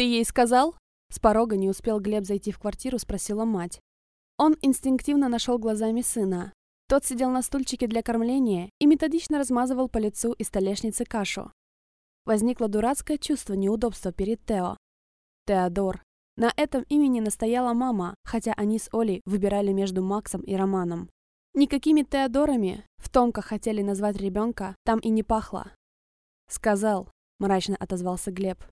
«Ты ей сказал?» С порога не успел Глеб зайти в квартиру, спросила мать. Он инстинктивно нашел глазами сына. Тот сидел на стульчике для кормления и методично размазывал по лицу и столешнице кашу. Возникло дурацкое чувство неудобства перед Тео. Теодор. На этом имени настояла мама, хотя они с Олей выбирали между Максом и Романом. Никакими Теодорами, в том, как хотели назвать ребенка, там и не пахло. «Сказал», — мрачно отозвался Глеб.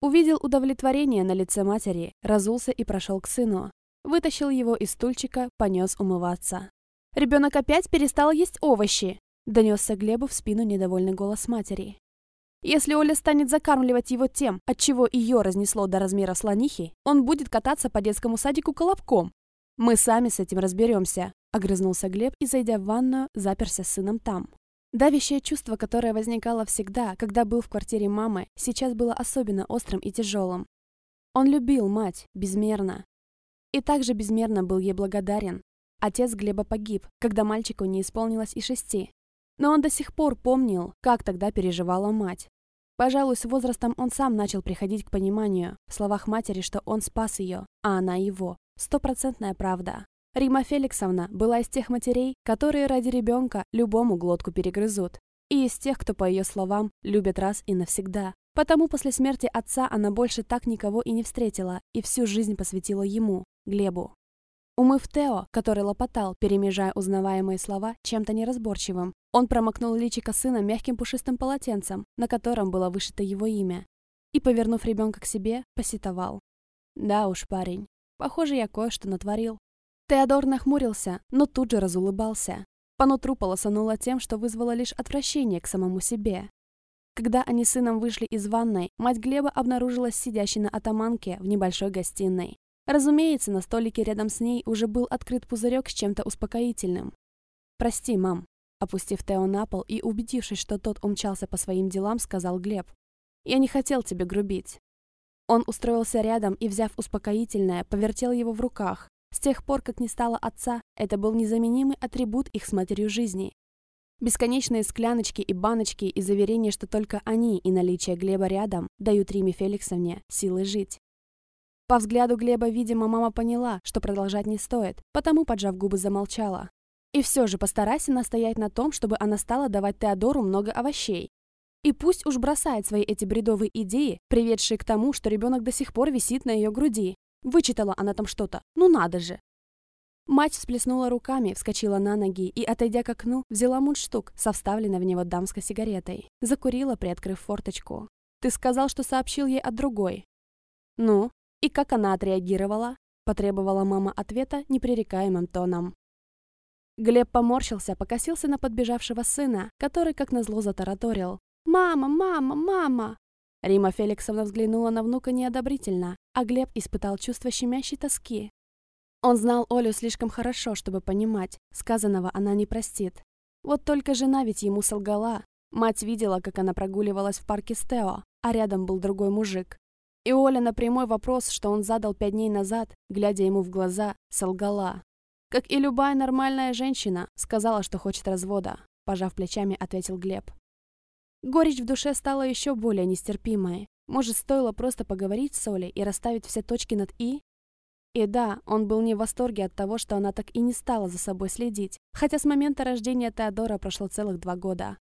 Увидел удовлетворение на лице матери, разулся и прошел к сыну. Вытащил его из стульчика, понес умываться. «Ребенок опять перестал есть овощи!» Донесся Глебу в спину недовольный голос матери. Если Оля станет закармливать его тем, от чего ее разнесло до размера слонихи, он будет кататься по детскому садику колобком. Мы сами с этим разберемся, огрызнулся Глеб и, зайдя в ванную, заперся с сыном там. Давящее чувство, которое возникало всегда, когда был в квартире мамы, сейчас было особенно острым и тяжелым. Он любил мать, безмерно. И также безмерно был ей благодарен. Отец Глеба погиб, когда мальчику не исполнилось и шести. Но он до сих пор помнил, как тогда переживала мать. Пожалуй, с возрастом он сам начал приходить к пониманию в словах матери, что он спас ее, а она его. Стопроцентная правда. Рима Феликсовна была из тех матерей, которые ради ребенка любому глотку перегрызут. И из тех, кто, по ее словам, любят раз и навсегда. Потому после смерти отца она больше так никого и не встретила, и всю жизнь посвятила ему, Глебу. Умыв Тео, который лопотал, перемежая узнаваемые слова чем-то неразборчивым, он промокнул личико сына мягким пушистым полотенцем, на котором было вышито его имя, и, повернув ребенка к себе, посетовал. «Да уж, парень, похоже, я кое-что натворил». Теодор нахмурился, но тут же разулыбался. По нутру полосануло тем, что вызвало лишь отвращение к самому себе. Когда они с сыном вышли из ванной, мать Глеба обнаружилась сидящей на атаманке в небольшой гостиной. Разумеется, на столике рядом с ней уже был открыт пузырек с чем-то успокоительным. «Прости, мам», опустив Тео на пол и убедившись, что тот умчался по своим делам, сказал Глеб. «Я не хотел тебе грубить». Он устроился рядом и, взяв успокоительное, повертел его в руках. С тех пор, как не стало отца, это был незаменимый атрибут их с матерью жизни. Бесконечные скляночки и баночки и заверения, что только они и наличие Глеба рядом дают Риме Феликсовне силы жить. По взгляду Глеба, видимо, мама поняла, что продолжать не стоит, потому, поджав губы, замолчала. И все же постарайся настоять на том, чтобы она стала давать Теодору много овощей. И пусть уж бросает свои эти бредовые идеи, приведшие к тому, что ребенок до сих пор висит на ее груди. Вычитала она там что-то. Ну надо же. Мать всплеснула руками, вскочила на ноги и, отойдя к окну, взяла мундштук со вставленной в него дамской сигаретой. Закурила, приоткрыв форточку. «Ты сказал, что сообщил ей от другой». «Ну, «И как она отреагировала?» – потребовала мама ответа непререкаемым тоном. Глеб поморщился, покосился на подбежавшего сына, который, как назло, затараторил. «Мама, мама, мама!» Рима Феликсовна взглянула на внука неодобрительно, а Глеб испытал чувство щемящей тоски. Он знал Олю слишком хорошо, чтобы понимать, сказанного она не простит. Вот только жена ведь ему солгала. Мать видела, как она прогуливалась в парке с Тео, а рядом был другой мужик. И Оля на прямой вопрос, что он задал пять дней назад, глядя ему в глаза, солгала. Как и любая нормальная женщина, сказала, что хочет развода. Пожав плечами, ответил Глеб. Горечь в душе стала еще более нестерпимой. Может, стоило просто поговорить с Олей и расставить все точки над «и»? И да, он был не в восторге от того, что она так и не стала за собой следить, хотя с момента рождения Теодора прошло целых два года.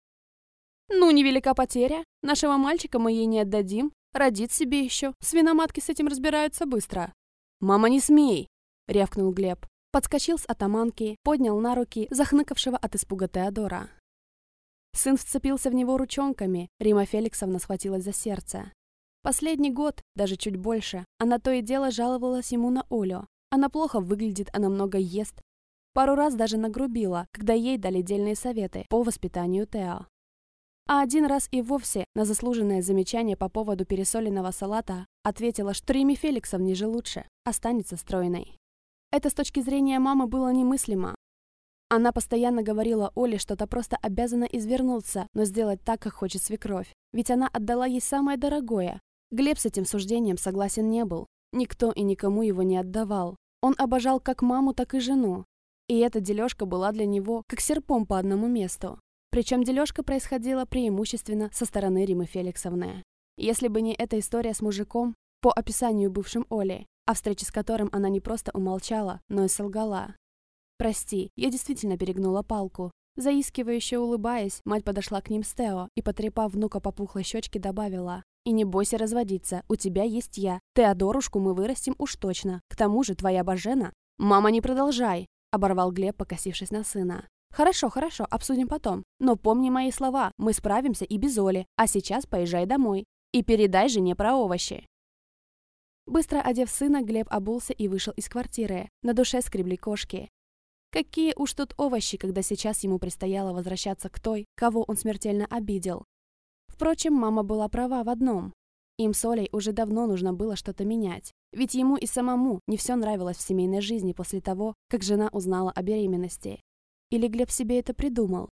«Ну, невелика потеря. Нашего мальчика мы ей не отдадим. Родит себе еще. Свиноматки с этим разбираются быстро. «Мама, не смей!» — рявкнул Глеб. Подскочил с атаманки, поднял на руки захныкавшего от испуга Теодора. Сын вцепился в него ручонками, Рима Феликсовна схватилась за сердце. Последний год, даже чуть больше, она то и дело жаловалась ему на Олю. Она плохо выглядит, она много ест. Пару раз даже нагрубила, когда ей дали дельные советы по воспитанию Тео. А один раз и вовсе на заслуженное замечание по поводу пересоленного салата ответила, что Риме Феликсовне же лучше, останется стройной. Это с точки зрения мамы было немыслимо. Она постоянно говорила Оле, что та просто обязана извернуться, но сделать так, как хочет свекровь. Ведь она отдала ей самое дорогое. Глеб с этим суждением согласен не был. Никто и никому его не отдавал. Он обожал как маму, так и жену. И эта дележка была для него как серпом по одному месту. Причем дележка происходила преимущественно со стороны Римы Феликсовны. Если бы не эта история с мужиком, по описанию бывшим Оли, о встрече с которым она не просто умолчала, но и солгала. «Прости, я действительно перегнула палку». Заискивающе улыбаясь, мать подошла к ним с Тео и, потрепав внука по пухлой щечке, добавила. «И не бойся разводиться, у тебя есть я. Теодорушку мы вырастим уж точно. К тому же твоя Бажена...» «Мама, не продолжай!» — оборвал Глеб, покосившись на сына. «Хорошо, хорошо, обсудим потом. Но помни мои слова, мы справимся и без Оли, а сейчас поезжай домой. И передай жене про овощи». Быстро одев сына, Глеб обулся и вышел из квартиры. На душе скребли кошки. Какие уж тут овощи, когда сейчас ему предстояло возвращаться к той, кого он смертельно обидел. Впрочем, мама была права в одном. Им с Олей уже давно нужно было что-то менять. Ведь ему и самому не все нравилось в семейной жизни после того, как жена узнала о беременности. Или Глеб себе это придумал?